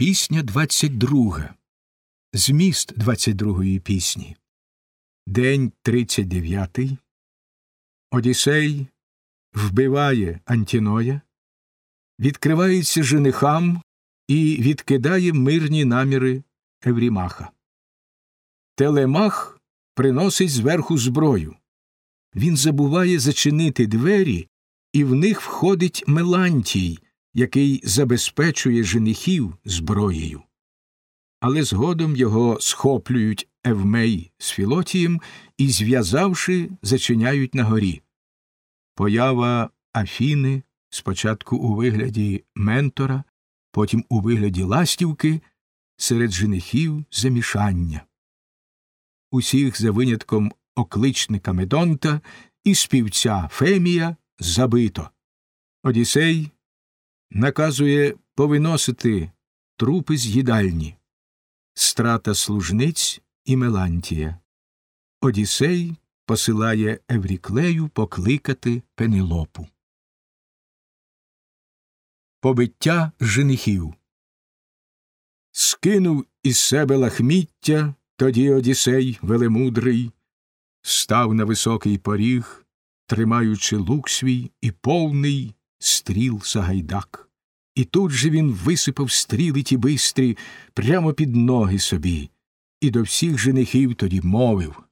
Пісня 22. Зміст 22-ї пісні. День 39. Одіссей вбиває Антіноя, відкривається женихам і відкидає мирні наміри Еврімаха. Телемах приносить зверху зброю. Він забуває зачинити двері, і в них входить Мелантій який забезпечує женихів зброєю. Але згодом його схоплюють Евмей з Філотієм і, зв'язавши, зачиняють на горі. Поява Афіни спочатку у вигляді ментора, потім у вигляді ластівки, серед женихів замішання. Усіх за винятком окличника Медонта і співця Фемія забито. Одісей наказує повиносити трупи з їдальні, страта служниць і Мелантія. Одісей посилає Евріклею покликати Пенелопу. Побиття женихів. Скинув із себе лахміття тоді Одісей велемудрий, став на високий поріг, тримаючи лук свій і повний стріл Сагайдак. І тут же він висипав стріли ті бистрі прямо під ноги собі, і до всіх женихів тоді мовив.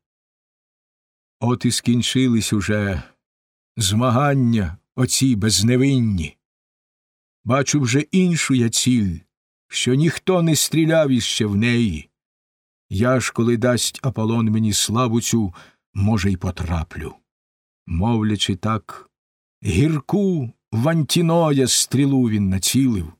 От і скінчились уже змагання оці безневинні. Бачу вже іншу я ціль, що ніхто не стріляв іще в неї. Я ж, коли дасть Аполлон мені славу цю, може, й потраплю. Мовлячи так, гірку в Антіноя стрілу він націлив.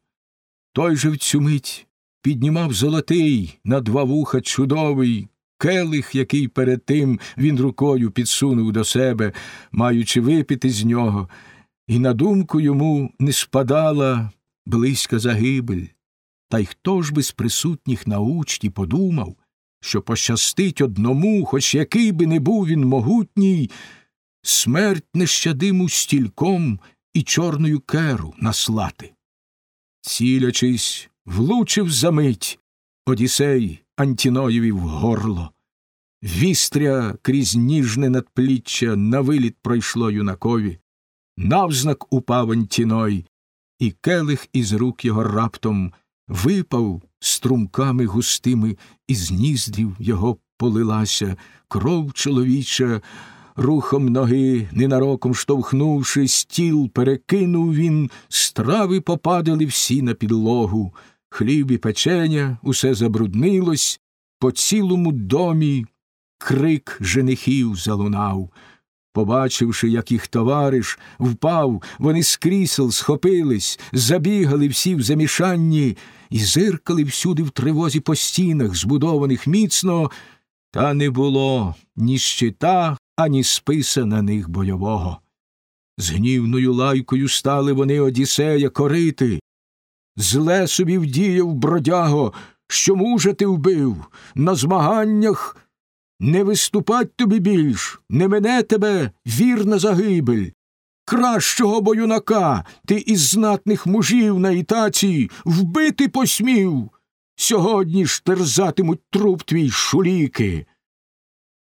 Той же в цю мить піднімав золотий на два вуха чудовий келих, який перед тим він рукою підсунув до себе, маючи випити з нього, і на думку йому не спадала близька загибель. Та й хто ж би з присутніх на учті подумав, що пощастить одному, хоч який би не був він могутній, смерть нещадиму стільком і чорною керу наслати. Цілячись, влучив за мить Одісей Антіноєві в горло. Вістря крізь ніжне надпліччя на виліт пройшло юнакові, навзнак упав Антіной, і келих із рук його раптом випав струмками густими, із ніздрів його полилася кров чоловіча рухом ноги, ненароком штовхнувши, стіл, перекинув він, страви попадали всі на підлогу, хліб і печеня, усе забруднилось, по цілому домі крик женихів залунав. Побачивши, як їх товариш впав, вони з крісел схопились, забігали всі в замішанні і зиркали всюди в тривозі по стінах, збудованих міцно, та не було ні щита, ані списа на них бойового. З гнівною лайкою стали вони Одіссея корити. Зле собі вдіяв бродяго, що мужа ти вбив, на змаганнях не виступать тобі більш, не мене тебе вірна загибель. Кращого боюнака ти із знатних мужів на ітаці вбити посмів. Сьогодні ж терзатимуть труп твій шуліки.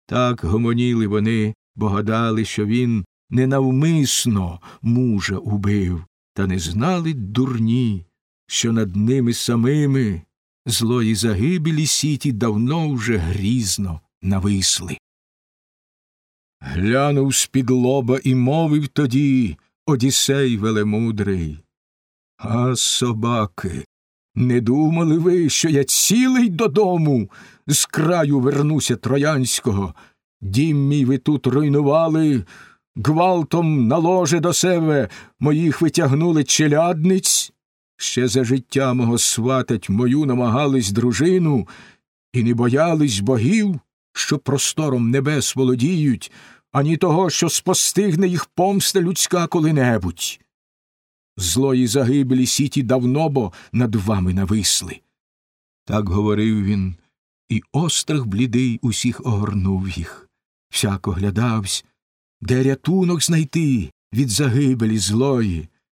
Так гомоніли вони, бо гадали, що він ненавмисно мужа убив, та не знали дурні, що над ними самими злої загибелі сіті давно вже грізно нависли. Глянув з-під лоба і мовив тоді Одісей велемудрий. А собаки, не думали ви, що я цілий додому з краю вернуся троянського. Дім мій ви тут руйнували, гвалтом на ложе до себе моїх витягнули челядниць, ще за життя мого сватать мою намагались дружину, і не боялись богів, що простором небес володіють, ані того, що спостигне їх помста людська коли-небудь. Злої загибелі сіті давно бо над вами нависли. Так говорив він, і острах блідий усіх огорнув їх. Всяко глядавсь, де рятунок знайти від загибелі злої.